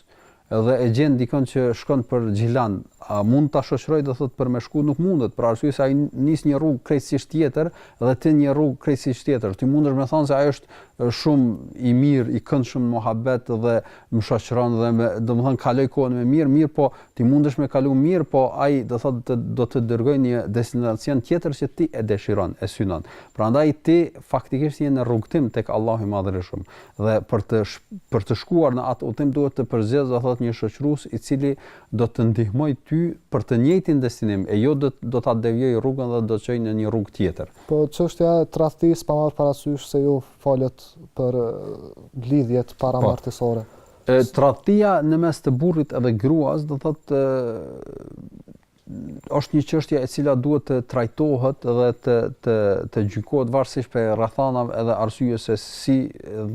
dhe e gjen dikon që shkon për Gjilan, a mund ta shoqërojë do thotë për me shku nuk mundet, për arsye se ai nis një rrugë krejtësisht tjetër dhe ti një rrugë krejtësisht tjetër. Ti mundesh me thonë se ai është shumë i mirë, i këndshëm në muhabet dhe më shoqëron dhe me, do të thonë kaloj kohën më mirë, mirëpo ti mundesh me kalu mirë, po ai do thotë të, do të dërgojë një destinacion tjetër që ti e dëshiron, e synon. Prandaj ti faktikisht je në rrugëtim tek Allahu i Madhërishëm dhe për të për të shkuar në atë udhëtim duhet të përzgjedhësh do thotë një shoqërues i cili do të ndihmojë ty për të njëjtin destinim e jo do do ta devijojë rrugën dhe do të çojë në një rrugë tjetër. Po çështja e tradhtisë pa marrë parasysh se ju Folët për lidhjet paramartesore. Po. Tradhtia në mes të burrit edhe gruas, do thotë është një çështje e cila duhet të trajtohet dhe të të të gjykohet varësisht prej rrethanave edhe arsyes se si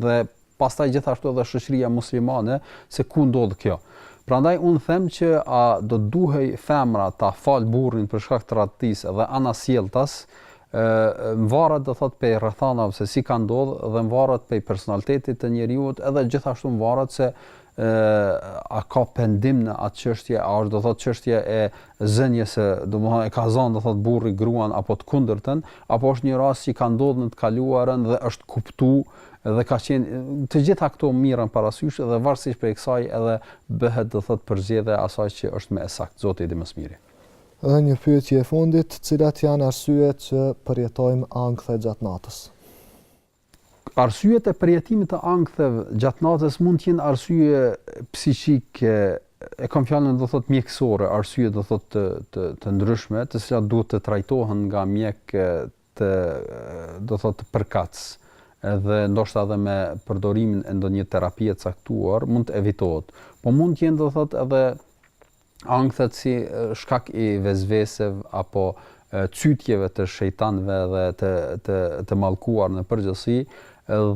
dhe pastaj gjithashtu edhe shoqëria muslimane se ku ndodh kjo. Prandaj unë them që a do të duhej femra ta fal burrin për shkak të tradhtisë dhe anasjelltas, Varet do thotë pej rrethanave se si ka ndodhë dhe varet pej personalitetit të njeriut edhe gjithashtu varet se a ka pendim në atë çështje, a është do thotë çështje e zënies së, domethënë e ka zënë do thotë burri gruan apo të kundërtën, apo është një rast që ka ndodhur në të kaluarën dhe është kuptuar dhe ka qenë të gjitha këto mirren parasysh dhe varësisht prej kësaj edhe bëhet do thotë përzgjedhja e asaj që është më e saktë, Zoti i di më së miri. Dhe një pyetje e fundit, cilat janë arsyet që përjetojmë ankthe gjatë natës? Arsyet e përjetimit të anktheve gjatë natës mund të jenë arsye psiqike, e kam fjalën do thotë mjekësore, arsye do thotë të të të ndryshme, të cilat duhet të trajtohen nga mjekët do thotë përkatës edhe ndoshta edhe me përdorimin e ndonjë terapie të caktuar mund të evitohet. Po mund të jenë do thotë edhe Ankthet si shkak i vesveseve apo cytjeve të shejtanëve dhe të të të mallkuar në përgjithësi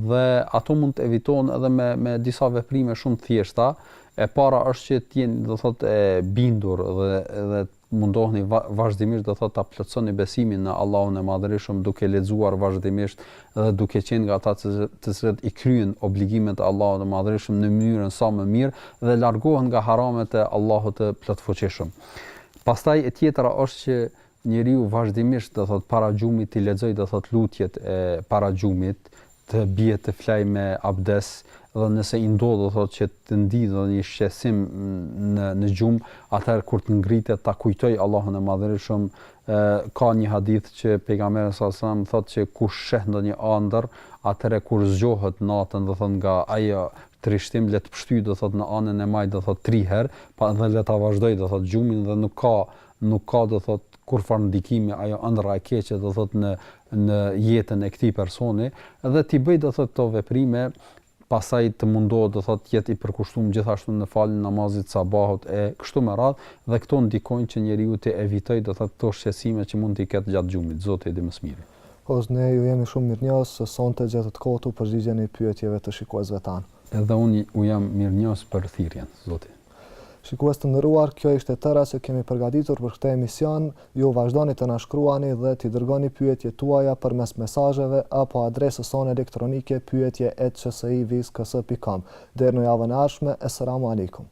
dhe ato mund të evitohen edhe me me disa veprime shumë të thjeshta. E para është që të jeni do thotë e bindur dhe dhe mundoheni vazhdimisht do thotë ta plotësoni besimin në Allahun e Madhërishëm duke lexuar vazhdimisht dhe duke qenë nga ata të cilët i kryejnë obligimet e Allahut të Madhërishëm në mënyrën sa më mirë dhe largohen nga haramet e Allahut të Plotfuqishëm. Pastaj e tjetra është që njeriu vazhdimisht do thot para gjumit të lexoj do thot lutjet e para gjumit të bie të flaj me abdes dhe nëse i ndodh do thot që të ndiejë ndonjë shqetësim në në gjum atëherë kur të ngritet ta kujtoj Allahun e Madhërishëm E, ka një hadith që pejgamberi sa selam thotë që kush sheh ndonjë ëndërr, atëherë kur zgjohet natën, do thotë nga ajo trishtim le të pshtyjë do thotë në anën e majtë do thotë tri herë, pa dhe le ta vazhdojë do thotë gjumin dhe nuk ka nuk ka do thotë kurrfarë ndikimi ajo ëndrra e keqe do thotë në në jetën e këtij personi dhe t'i bëjë do thotë këto veprime pastaj të mundohet do thotë të jetë i përkushtuar gjithashtu në faljen e namazit të sabahut e kështu me radhë dhe këto ndikojnë që njeriu të evitojë do thotë këto shqetësime që mund t'i ketë gjatë gjumit, Zoti e di më së miri. Hoxhë ne ju jemi shumë mirënjohës se sonte gjetët kohë t'u përgjigjeni pyetjeve të shikuesve tanë. Edhe unë u jam mirënjohës për thirrjen, Zoti. Shikues të nderuar, kjo ishte e tëra që kemi përgatitur për këtë emision, ju vazhdoni të na shkruani dhe t'i dërgoni pyetjet tuaja përmes mesazheve apo adresës sonë elektronike pyetje at qsivisks.com. Deri në javën e ardhshme, Esselamu Alejkum!